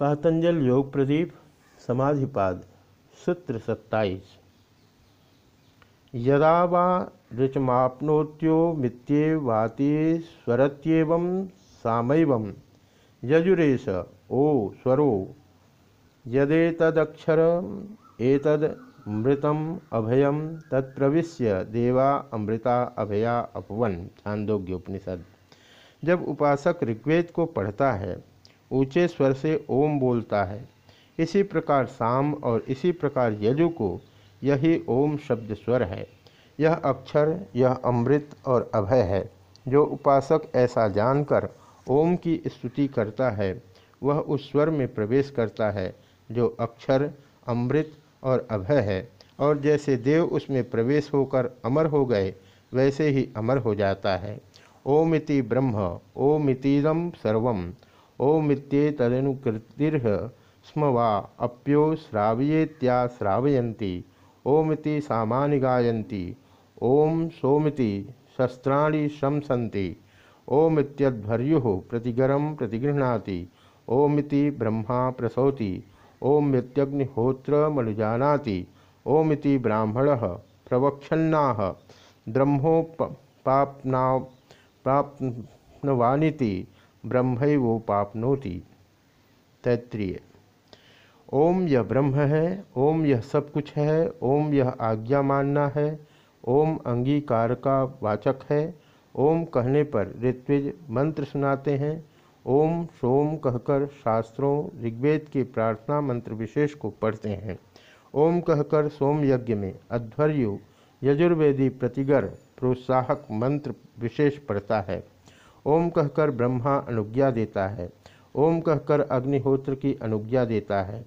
पातंजल योग प्रदीप, समाधिपाद, सूत्र सत्ताईस। यदा वा ऋचमाप्नोत्यो मित्येवातीस्वरत्येव सामैव यजुरेश, ओ स्वरो, यदेतदक्षर एतदमृतम अभयम तत्प्रविश्य देवा अमृता अभया अपवन छांदोग्य उपनिषद जब उपासक ऋग्वेद को पढ़ता है ऊँचे स्वर से ओम बोलता है। इसी प्रकार साम और इसी प्रकार यजु को यही ओम शब्द स्वर है। यह अक्षर, यह अमृत और अभय है, जो उपासक ऐसा जानकर ओम की स्तुति करता है। वह उस स्वर में प्रवेश करता है, जो अक्षर, अमृत और अभय है, और जैसे देव उसमें प्रवेश होकर अमर हो गए, वैसे ही अमर हो जाता है। ओमिति ब्रह्म ओमितीदम सर्वम। ओमित्येतदनुकृतिर्ह स्म वा अप्यो श्रावयेत्या श्रावयन्ति। ओमिति सामानि गायन्ति। ओम सोमिति शस्त्राणि शंसन्ति। ओमित्यध्वर्युः प्रतिगरं प्रतिगृह्णाति। ओमिति ब्रह्मा प्रसौति। ओमित्यग्निहोत्रमनुजानाति ओमिति ब्राह्मणः प्रवक्षन्नाः ब्रह्मोपाप्ना प्राप्नवानिति ब्रह्मवोपापनोति तैत्रीय। ओम यह ब्रह्म है, ओम यह सब कुछ है, ओम यह आज्ञा मानना है, ओम अंगीकार का वाचक है, ओम कहने पर ऋत्विज मंत्र सुनाते हैं, ओम सोम कहकर शास्त्रों ऋग्वेद के प्रार्थना मंत्र विशेष को पढ़ते हैं। ओम कहकर सोम यज्ञ में अध्वर्यु यजुर्वेदी प्रतिगर प्रोत्साहक मंत्र विशेष पढ़ता है। ओम कहकर ब्रह्मा अनुज्ञा देता है। ओम कहकर अग्निहोत्र की अनुज्ञा देता है।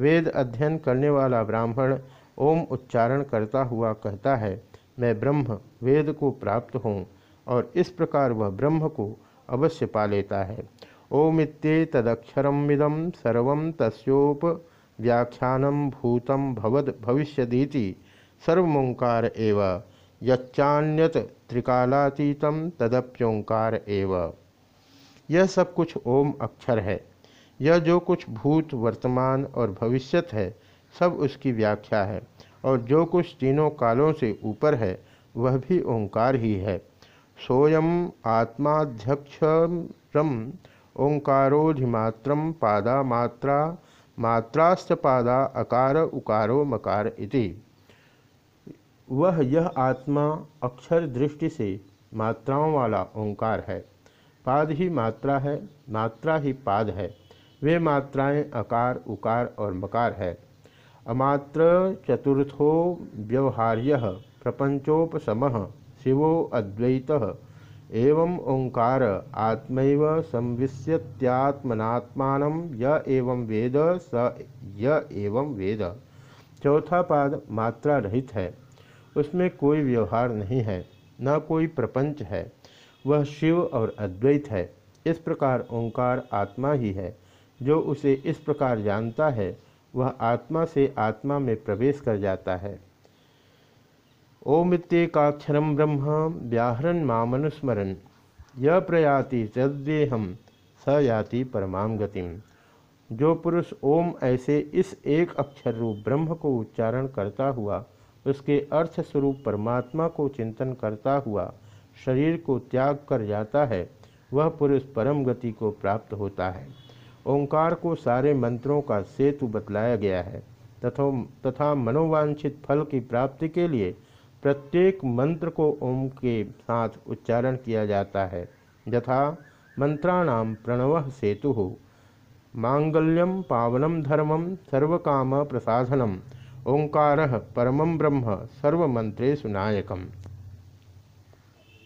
वेद अध्ययन करने वाला ब्राह्मण ओम उच्चारण करता हुआ कहता है, मैं ब्रह्म, वेद को प्राप्त हूँ और इस प्रकार वह ब्रह्म को अवश्य पा लेता है। ओम ओमित्ये तदक्षरमिदम सर्व तस्ोप व्याख्यानम भूतम भवद भविष्यदीति सर्वोंकार एवं। यच्चान्यत त्रिकालातीतम तदप्योंकार एव। यह सब कुछ ओम अक्षर है। यह जो कुछ भूत, वर्तमान और भविष्यत है, सब उसकी व्याख्या है। और जो कुछ तीनों कालों से ऊपर है, वह भी ओंकार ही है। सोयम आत्माध्यक्षरम ओंकारोधिमात्र पादा मात्रा मात्रास्त पादा अकार उकारो मकार इति। वह यह आत्मा अक्षर दृष्टि से मात्राओं वाला ओंकार है। पाद ही मात्रा है, मात्रा ही पाद है। वे मात्राएँ अकार, उकार और मकार है। अमात्र चतुर्थो व्यवहार्य प्रपंचोपम शिवो अद्वैत। एवं ओंकार आत्मैव संविश्यत्यात्मनात्मान, य एवं वेद, स य एवं वेद। चौथा पाद मात्रा रहित है। उसमें कोई व्यवहार नहीं है, न कोई प्रपंच है। वह शिव और अद्वैत है। इस प्रकार ओंकार आत्मा ही है। जो उसे इस प्रकार जानता है, वह आत्मा से आत्मा में प्रवेश कर जाता है। ओमित्येकाक्षरम ब्रह्म व्याहरण मामनुस्मरण यह प्रयाति तद्देहम स याति परमाम गतिम जो पुरुष ओम ऐसे इस एक अक्षर रूप ब्रह्म को उच्चारण करता हुआ उसके अर्थ स्वरूप परमात्मा को चिंतन करता हुआ शरीर को त्याग कर जाता है, वह पुरुष परम गति को प्राप्त होता है। ओंकार को सारे मंत्रों का सेतु बतलाया गया है, तथा तथा मनोवांछित फल की प्राप्ति के लिए प्रत्येक मंत्र को ओम के साथ उच्चारण किया जाता है। यथा मंत्राणाम प्रणव सेतु हो मांगल्यम पावनम धर्मम सर्वकाम प्रसाधनम ओंकार परम ब्रह्म सर्वमंत्रेशु नायकम।